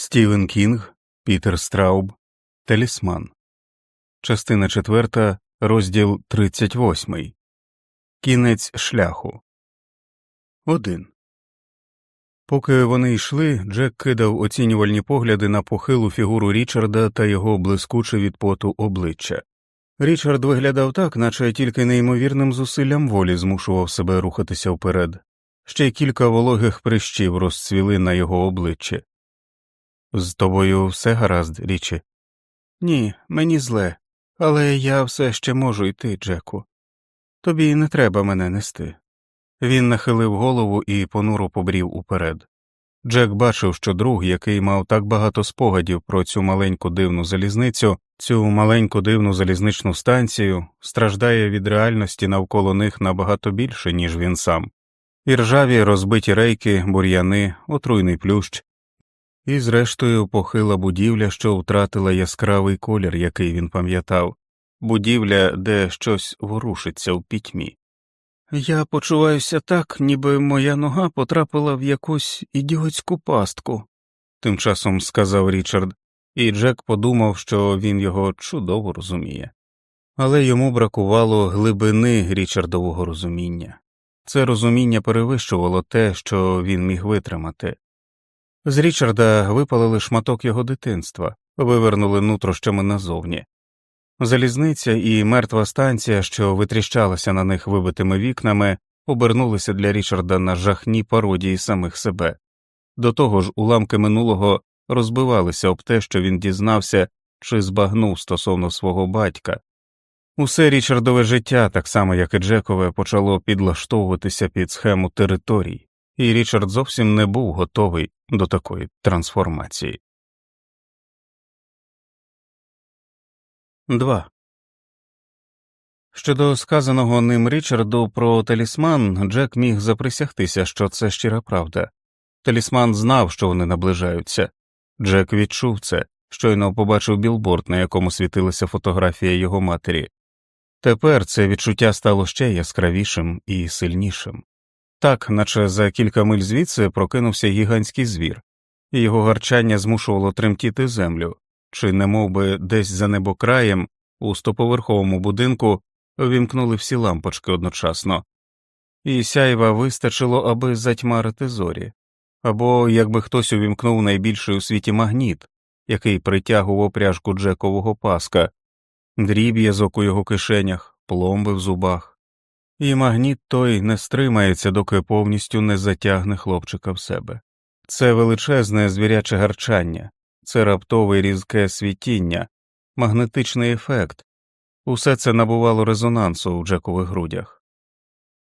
Стівен Кінг, Пітер Страуб, Талісман, Частина 4, розділ 38. Кінець шляху. 1. Поки вони йшли, Джек кидав оцінювальні погляди на похилу фігуру Річарда та його блискуче від поту обличчя. Річард виглядав так, наче тільки неймовірним зусиллям волі змушував себе рухатися вперед. Ще кілька вологих прищів розцвіли на його обличчі. З тобою все гаразд, річі? Ні, мені зле, але я все ще можу йти, Джеку. Тобі не треба мене нести. Він нахилив голову і понуро побрів уперед. Джек бачив, що друг, який мав так багато спогадів про цю маленьку дивну залізницю, цю маленьку дивну залізничну станцію, страждає від реальності навколо них набагато більше, ніж він сам. І ржаві розбиті рейки, бур'яни, отруйний плющ, і, зрештою, похила будівля, що втратила яскравий колір, який він пам'ятав, будівля, де щось ворушиться в пітьмі. Я почуваюся так, ніби моя нога потрапила в якусь ідіотську пастку, тим часом сказав Річард, і Джек подумав, що він його чудово розуміє. Але йому бракувало глибини Річардового розуміння. Це розуміння перевищувало те, що він міг витримати. З Річарда випалили шматок його дитинства, вивернули нутрощами назовні. Залізниця і мертва станція, що витріщалася на них вибитими вікнами, обернулися для Річарда на жахні пародії самих себе. До того ж, уламки минулого розбивалися об те, що він дізнався чи збагнув стосовно свого батька. Усе Річардове життя, так само як і Джекове, почало підлаштовуватися під схему територій, і Річард зовсім не був готовий до такої трансформації. 2. Щодо сказаного ним Річарду про талісман, Джек міг заприсягтися, що це щира правда. Талісман знав, що вони наближаються. Джек відчув це, щойно побачив білборд, на якому світилася фотографія його матері. Тепер це відчуття стало ще яскравішим і сильнішим. Так, наче за кілька миль звідси прокинувся гігантський звір, і його гарчання змушувало тремтіти землю, чи не би десь за небокраєм у стоповерховому будинку вімкнули всі лампочки одночасно, і сяйва вистачило, аби затьмарити зорі, або якби хтось увімкнув найбільший у світі магніт, який притягував опряжку Джекового паска, дріб'язок у його кишенях, пломби в зубах, і магніт той не стримається, доки повністю не затягне хлопчика в себе. Це величезне звіряче гарчання, це раптове різке світіння, магнетичний ефект, усе це набувало резонансу у Джекових грудях.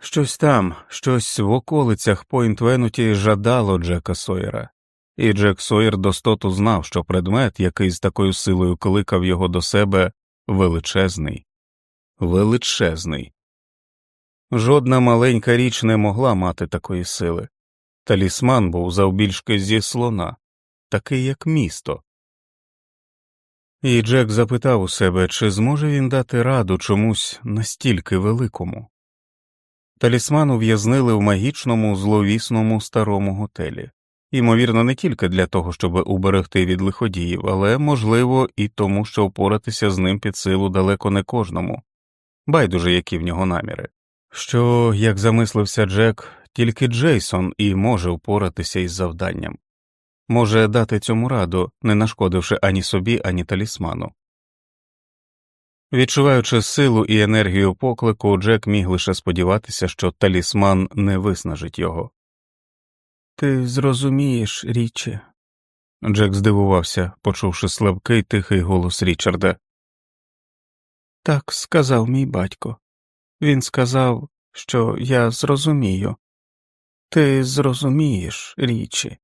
Щось там, щось в околицях Пойнт-Венуті жадало Джека Сойера, і Джек Сойер достоту знав, що предмет, який з такою силою кликав його до себе, величезний, величезний. Жодна маленька річ не могла мати такої сили. Талісман був завбільшки зі слона, такий як місто. І Джек запитав у себе, чи зможе він дати раду чомусь настільки великому. Талісман ув'язнили в магічному, зловісному старому готелі, ймовірно, не тільки для того, щоб уберегти від лиходіїв, але, можливо, і тому, що впоратися з ним під силу далеко не кожному, байдуже які в нього наміри. Що, як замислився Джек, тільки Джейсон і може впоратися із завданням, може дати цьому раду, не нашкодивши ані собі, ані талісману. Відчуваючи силу і енергію поклику, Джек міг лише сподіватися, що талісман не виснажить його. Ти зрозумієш, річі. Джек здивувався, почувши слабкий тихий голос Річарда. Так сказав мій батько. Він сказав, що я зрозумію. Ти зрозумієш річі.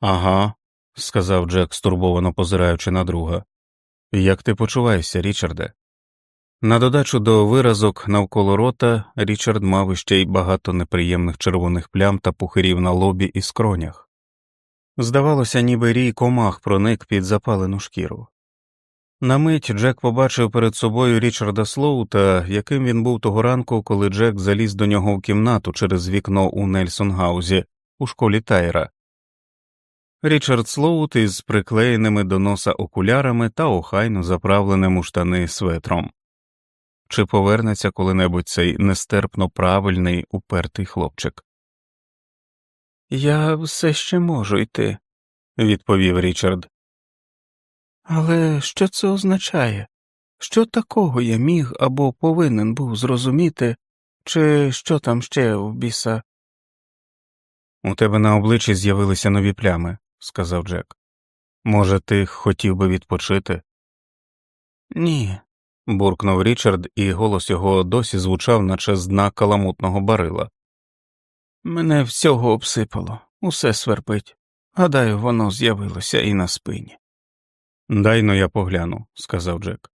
Ага, сказав Джек, стурбовано позираючи на друга. Як ти почуваєшся, Річарде? На додачу до виразок навколо рота Річард мав іще й багато неприємних червоних плям та пухирів на лобі і скронях. Здавалося, ніби рій комах проник під запалену шкіру. На мить Джек побачив перед собою Річарда Слоута, яким він був того ранку, коли Джек заліз до нього в кімнату через вікно у Нельсон Гаузі у школі Тайра. Річард Слоут із приклеєними до носа окулярами та охайно заправленим у штани светром. Чи повернеться коли-небудь цей нестерпно правильний упертий хлопчик? Я все ще можу йти, відповів Річард. Але що це означає? Що такого я міг або повинен був зрозуміти, чи що там ще в біса? У тебе на обличчі з'явилися нові плями, сказав Джек. Може, ти хотів би відпочити? Ні, буркнув Річард, і голос його досі звучав, наче з дна каламутного барила. Мене всього обсипало, усе сверпить. Гадаю, воно з'явилося і на спині. Дай но я погляну, сказав Джек.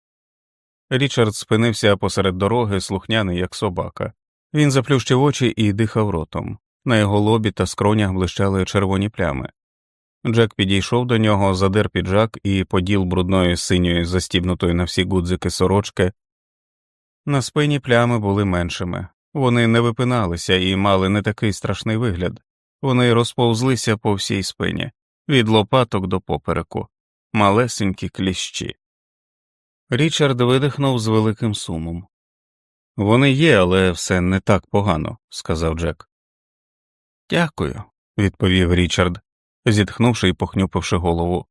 Річард спинився посеред дороги, слухняний, як собака. Він заплющив очі і дихав ротом. На його лобі та скронях блищали червоні плями. Джек підійшов до нього, задер піджак і поділ брудної синьої, застібнутої на всі гудзики сорочки. На спині плями були меншими, вони не випиналися і мали не такий страшний вигляд, вони розповзлися по всій спині, від лопаток до попереку, малесенькі кліщі. Річард видихнув з великим сумом. Вони є, але все не так погано, сказав Джек. Дякую, відповів Річард, зітхнувши і похнюпивши голову.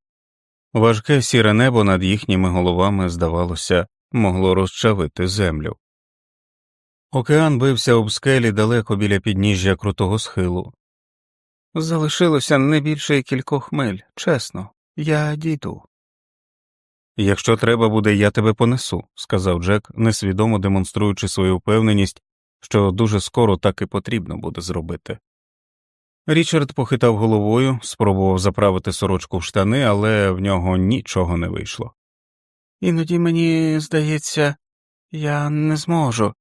Важке сіре небо над їхніми головами, здавалося, могло розчавити землю. Океан бився об скелі далеко біля підніжжя крутого схилу. Залишилося не більше кількох миль, чесно, я дійду. Якщо треба буде, я тебе понесу, сказав Джек, несвідомо демонструючи свою впевненість, що дуже скоро так і потрібно буде зробити. Річард похитав головою, спробував заправити сорочку в штани, але в нього нічого не вийшло. Іноді мені здається, я не зможу.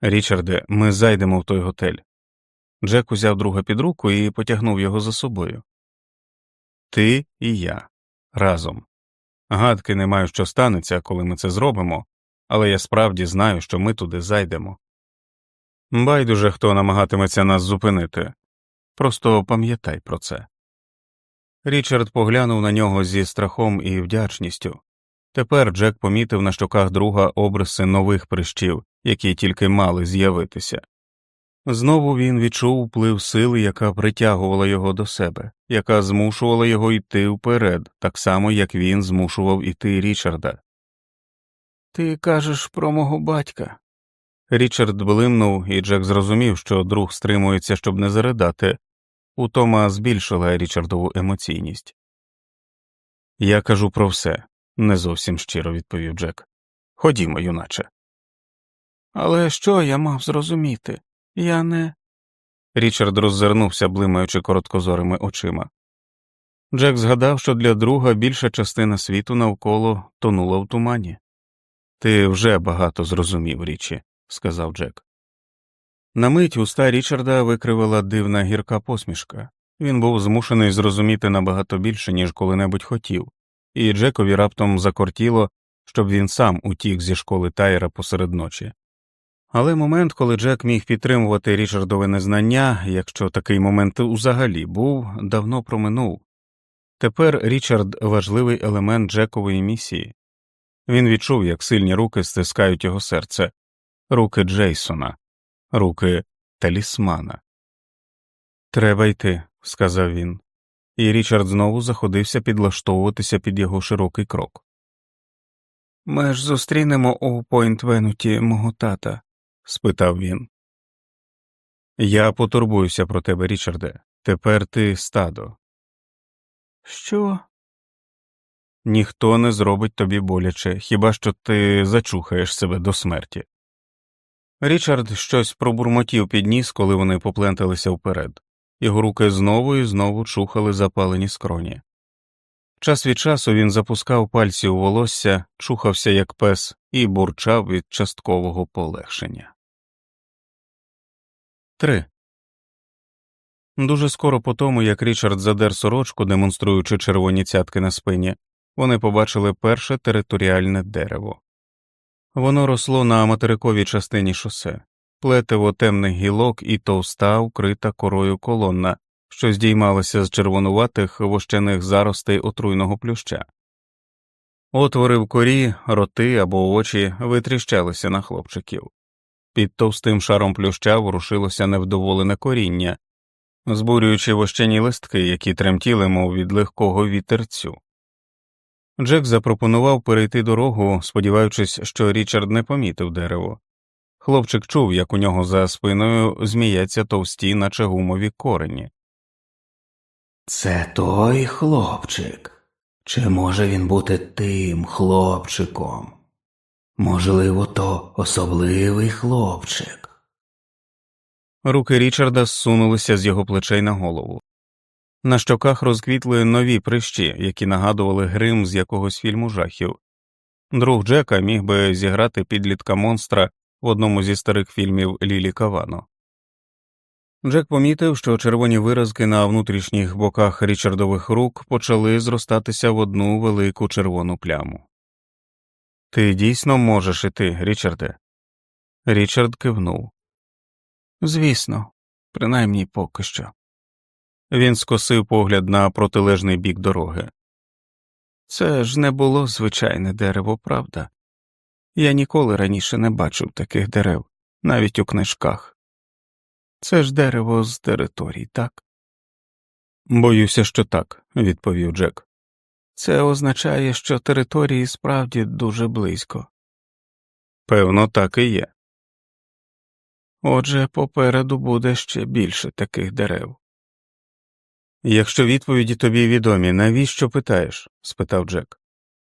Річарде, ми зайдемо в той готель. Джек узяв друга під руку і потягнув його за собою. Ти і я разом. Гадки не маю, що станеться, коли ми це зробимо, але я справді знаю, що ми туди зайдемо. Байдуже хто намагатиметься нас зупинити. Просто пам'ятай про це. Річард поглянув на нього зі страхом і вдячністю. Тепер Джек помітив на щоках друга обриси нових прищів, які тільки мали з'явитися. Знову він відчув вплив сили, яка притягувала його до себе, яка змушувала його йти вперед, так само, як він змушував іти Річарда. Ти кажеш про мого батька. Річард блимнув, і Джек зрозумів, що друг стримується, щоб не заридати. Утома збільшила Річардову емоційність. Я кажу про все, не зовсім щиро відповів Джек. Ходімо, юначе. Але що я мав зрозуміти? Я не. Річард роззирнувся, блимаючи короткозорими очима. Джек згадав, що для друга більша частина світу навколо тонула в тумані. Ти вже багато зрозумів, річі, сказав Джек. На мить уста Річарда викривила дивна гірка посмішка. Він був змушений зрозуміти набагато більше, ніж коли-небудь хотів, і Джекові раптом закортіло, щоб він сам утік зі школи Тайра посеред ночі. Але момент, коли Джек міг підтримувати Річардове незнання, якщо такий момент взагалі був, давно проминув. Тепер Річард важливий елемент Джекової місії. Він відчув, як сильні руки стискають його серце, руки Джейсона, руки талісмана. Треба йти, сказав він, і Річард знову заходився підлаштовуватися під його широкий крок. Ми ж зустрінемо у Пойнт Венуті мого тата спитав він. Я потурбуюся про тебе, Річарде. Тепер ти стадо. Що? Ніхто не зробить тобі боляче, хіба що ти зачухаєш себе до смерті. Річард щось пробурмотів під ніс, коли вони попленталися вперед, його руки знову і знову чухали запалені скроні. Час від часу він запускав пальці у волосся, чухався як пес і бурчав від часткового полегшення. 3. Дуже скоро по тому, як Річард задер сорочку, демонструючи червоні цятки на спині, вони побачили перше територіальне дерево. Воно росло на материковій частині шосе, плетиво темних гілок і товста, укрита корою колонна, що здіймалися з червонуватих вощених заростей отруйного плюща. Отвори в корі, роти або очі витріщалися на хлопчиків. Під товстим шаром плюща ворушилося невдоволене коріння, збурюючи вощені листки, які тремтіли, мов від легкого вітерцю. Джек запропонував перейти дорогу, сподіваючись, що Річард не помітив дерево. Хлопчик чув, як у нього за спиною зміяться товсті, наче гумові корені. Це той хлопчик. Чи може він бути тим хлопчиком? Можливо, то особливий хлопчик. Руки Річарда зсунулися з його плечей на голову. На щоках розквітли нові прищі, які нагадували грим з якогось фільму жахів. Друг Джека міг би зіграти підлітка монстра в одному зі старих фільмів Лілі Кавано. Джек помітив, що червоні виразки на внутрішніх боках Річардових рук почали зростатися в одну велику червону пляму. Ти дійсно можеш іти, Річарде? Річард кивнув. Звісно, принаймні поки що. Він скосив погляд на протилежний бік дороги. Це ж не було звичайне дерево, правда? Я ніколи раніше не бачив таких дерев, навіть у книжках. Це ж дерево з територій, так? Боюся, що так, відповів Джек. Це означає, що території справді дуже близько. Певно, так і є. Отже, попереду буде ще більше таких дерев. Якщо відповіді тобі відомі, навіщо питаєш? спитав Джек.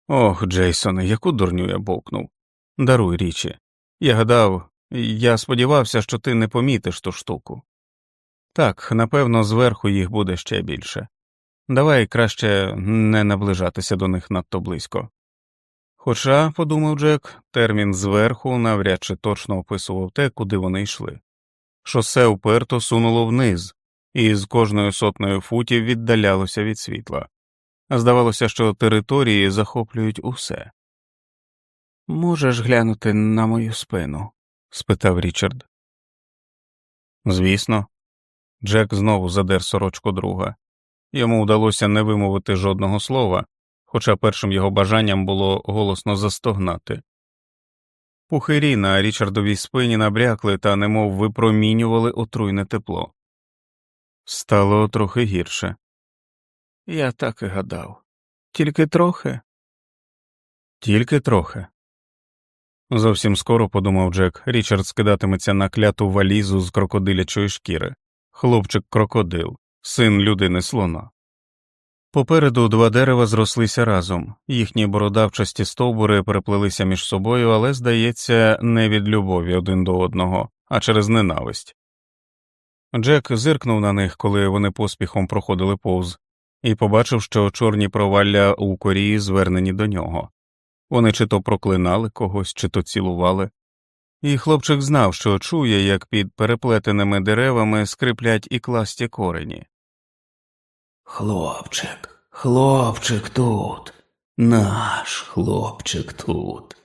Ох, Джейсоне, яку дурню я бовкнув. Даруй річі. Я гадав, я сподівався, що ти не помітиш ту штуку. Так, напевно, зверху їх буде ще більше. Давай краще не наближатися до них надто близько. Хоча, подумав Джек, термін зверху навряд чи точно описував те, куди вони йшли. Шосе уперто сунуло вниз, і з кожною сотнею футів віддалялося від світла. Здавалося, що території захоплюють усе. Можеш глянути на мою спину? спитав Річард. Звісно. Джек знову задер сорочку друга. Йому вдалося не вимовити жодного слова, хоча першим його бажанням було голосно застогнати. Пухирі на Річардовій спині набрякли та немов випромінювали отруйне тепло. Стало трохи гірше. Я так і гадав. Тільки трохи. Тільки трохи. Зовсім скоро, подумав Джек, Річард скидатиметься на кляту валізу з крокодилячої шкіри, хлопчик крокодил, син людини слона. Попереду два дерева зрослися разом, їхні бородавчасті стовбури переплелися між собою, але, здається, не від любові один до одного, а через ненависть. Джек зиркнув на них, коли вони поспіхом проходили повз, і побачив, що чорні провалля у корії звернені до нього. Вони чи то проклинали когось, чи то цілували, і хлопчик знав, що чує, як під переплетеними деревами скриплять і класті корені. Хлопчик, хлопчик тут, наш хлопчик тут.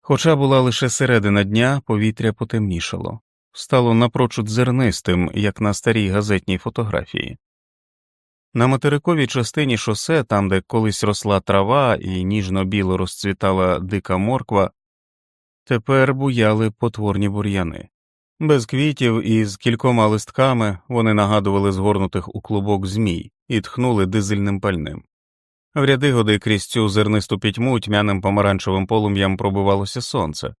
Хоча була лише середина дня, повітря потемнішало, стало напрочуд зернистим, як на старій газетній фотографії. На материковій частині шосе, там, де колись росла трава і ніжно біло розцвітала дика морква, тепер буяли потворні бур'яни. Без квітів і з кількома листками вони нагадували згорнутих у клубок змій і тхнули дизельним пальним. В ряди годи крізь цю зернисту пітьму тьмяним помаранчевим полум'ям пробивалося сонце.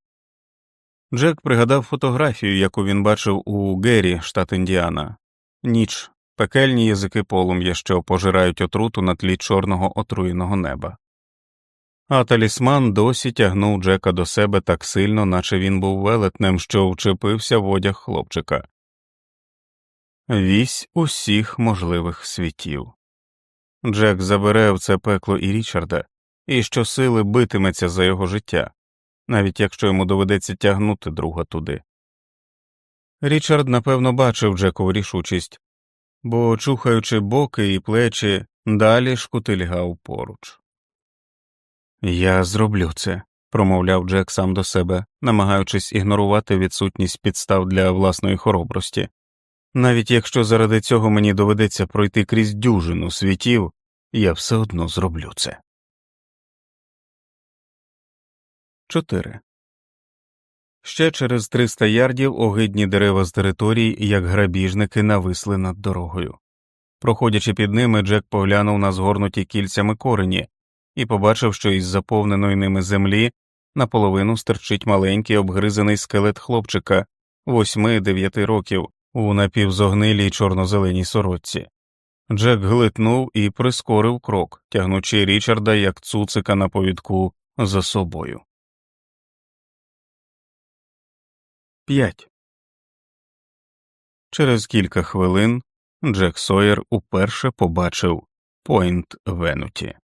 Джек пригадав фотографію, яку він бачив у Геррі, штат Індіана, ніч, пекельні язики полум'я, що пожирають отруту на тлі чорного отруєного неба. А талісман досі тягнув Джека до себе так сильно, наче він був велетнем, що вчепився в одяг хлопчика. Вісь усіх можливих світів. Джек забере в це пекло і Річарда, і щосили битиметься за його життя, навіть якщо йому доведеться тягнути друга туди. Річард, напевно, бачив Джекову рішучість, бо, чухаючи боки і плечі, далі шкутильгав поруч. Я зроблю це, промовляв Джек сам до себе, намагаючись ігнорувати відсутність підстав для власної хоробрості. Навіть якщо заради цього мені доведеться пройти крізь дюжину світів, я все одно зроблю це. 4. Ще через 300 ярдів огидні дерева з територій, як грабіжники, нависли над дорогою. Проходячи під ними, Джек поглянув на згорнуті кільцями корені і побачив, що із заповненої ними землі наполовину стерчить маленький обгризаний скелет хлопчика восьми-дев'яти років у напівзогнилій чорно-зеленій сорочці. Джек глитнув і прискорив крок, тягнучи Річарда як цуцика на повідку за собою. 5. Через кілька хвилин Джек Сойер уперше побачив Пойнт Венуті.